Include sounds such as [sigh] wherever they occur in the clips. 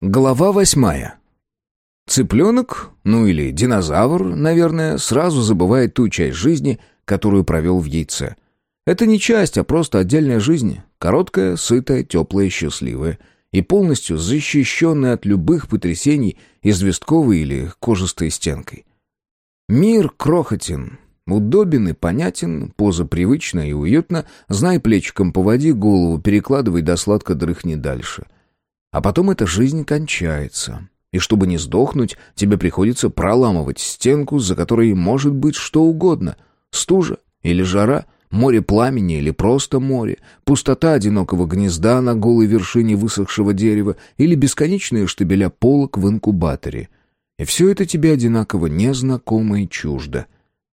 Глава восьмая. Цыпленок, ну или динозавр, наверное, сразу забывает ту часть жизни, которую провел в яйце. Это не часть, а просто отдельная жизнь, короткая, сытая, теплая, счастливая и полностью защищенная от любых потрясений известковой или кожистой стенкой. Мир крохотен, удобен и понятен, поза привычна и уютна, знай плечиком поводи, голову перекладывай да сладко дрыхни дальше — а потом эта жизнь кончается. И чтобы не сдохнуть, тебе приходится проламывать стенку, за которой может быть что угодно. Стужа или жара, море пламени или просто море, пустота одинокого гнезда на голой вершине высохшего дерева или бесконечные штабеля полок в инкубаторе. И все это тебе одинаково незнакомо и чуждо.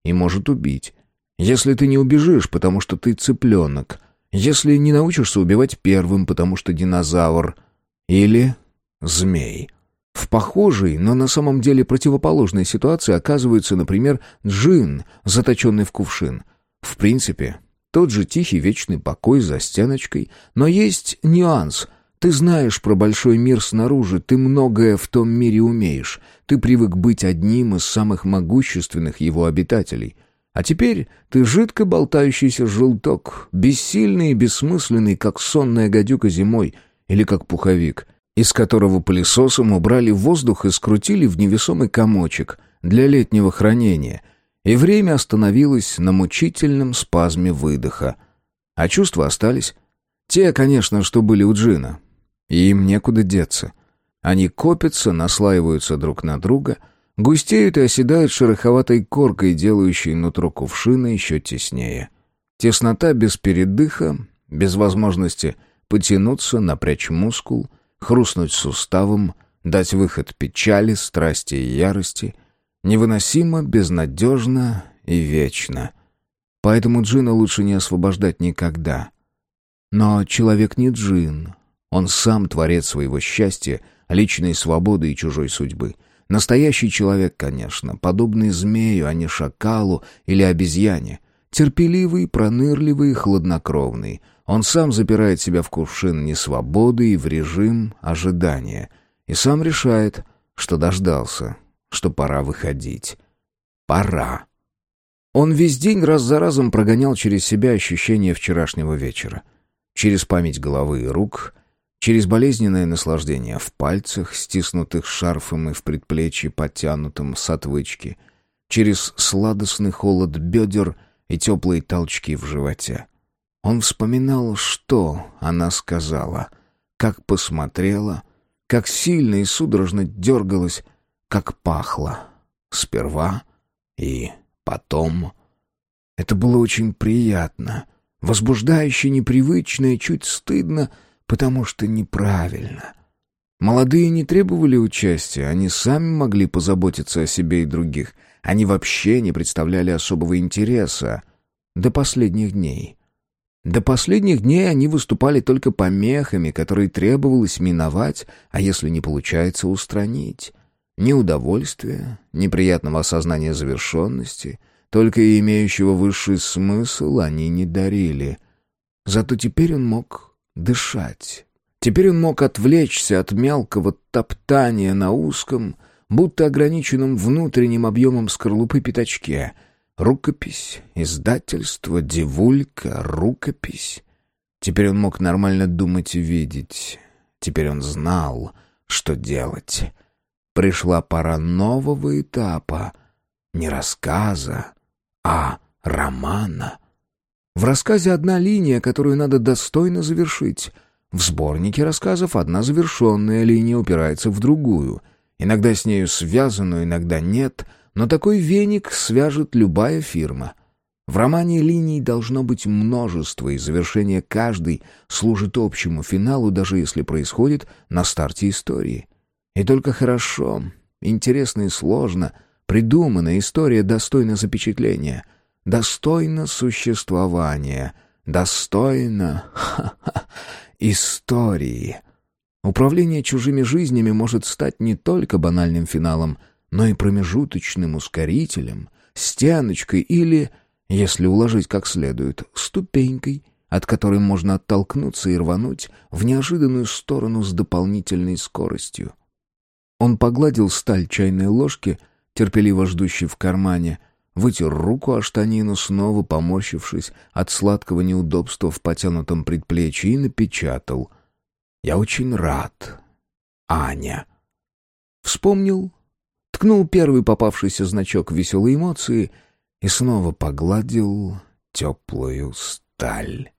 И может убить. Если ты не убежишь, потому что ты цыпленок. Если не научишься убивать первым, потому что динозавр — или змей. В похожей, но на самом деле противоположной ситуации оказывается, например, джин, заточенный в кувшин. В принципе, тот же тихий вечный покой за стеночкой, но есть нюанс. Ты знаешь про большой мир снаружи, ты многое в том мире умеешь. Ты привык быть одним из самых могущественных его обитателей. А теперь ты жидко болтающийся желток, бессильный и бессмысленный, как сонная гадюка зимой — или как пуховик, из которого пылесосом убрали воздух и скрутили в невесомый комочек для летнего хранения, и время остановилось на мучительном спазме выдоха. А чувства остались. Те, конечно, что были у Джина. И им некуда деться. Они копятся, наслаиваются друг на друга, густеют и оседают шероховатой коркой, делающей нутро кувшина еще теснее. Теснота без передыха, без возможности потянуться, напрячь мускул, хрустнуть суставом, дать выход печали, страсти и ярости, невыносимо, безнадежно и вечно. Поэтому джина лучше не освобождать никогда. Но человек не джин. Он сам творец своего счастья, личной свободы и чужой судьбы. Настоящий человек, конечно, подобный змею, а не шакалу или обезьяне. Терпеливый, пронырливый, хладнокровный — он сам запирает себя в кувшин несвободы и в режим ожидания. И сам решает, что дождался, что пора выходить. Пора. Он весь день раз за разом прогонял через себя ощущения вчерашнего вечера. Через память головы и рук, через болезненное наслаждение в пальцах, стиснутых шарфом и в предплечье, подтянутом с отвычки, через сладостный холод бедер и теплые толчки в животе. Он вспоминал, что она сказала, как посмотрела, как сильно и судорожно дергалась, как пахло. Сперва и потом. Это было очень приятно, возбуждающе, непривычно и чуть стыдно, потому что неправильно. Молодые не требовали участия, они сами могли позаботиться о себе и других. Они вообще не представляли особого интереса до последних дней. До последних дней они выступали только помехами, которые требовалось миновать, а если не получается, устранить. Ни удовольствия, ни приятного осознания завершенности, только и имеющего высший смысл они не дарили. Зато теперь он мог дышать. Теперь он мог отвлечься от мелкого топтания на узком, будто ограниченном внутренним объемом скорлупы пятачке — Рукопись, издательство, девулька, рукопись. Теперь он мог нормально думать и видеть. Теперь он знал, что делать. Пришла пора нового этапа. Не рассказа, а романа. В рассказе одна линия, которую надо достойно завершить. В сборнике рассказов одна завершенная линия упирается в другую. Иногда с нею связанную, иногда нет — но такой веник свяжет любая фирма. В романе линий должно быть множество, и завершение каждой служит общему финалу, даже если происходит на старте истории. И только хорошо, интересно и сложно, придуманная история достойна запечатления, достойна существования, достойна [laughs] истории. Управление чужими жизнями может стать не только банальным финалом — но и промежуточным ускорителем, стеночкой или, если уложить как следует, ступенькой, от которой можно оттолкнуться и рвануть в неожиданную сторону с дополнительной скоростью. Он погладил сталь чайной ложки, терпеливо ждущей в кармане, вытер руку о штанину, снова поморщившись от сладкого неудобства в потянутом предплечье, и напечатал «Я очень рад, Аня». Вспомнил, ткнул первый попавшийся значок веселой эмоции и снова погладил теплую сталь.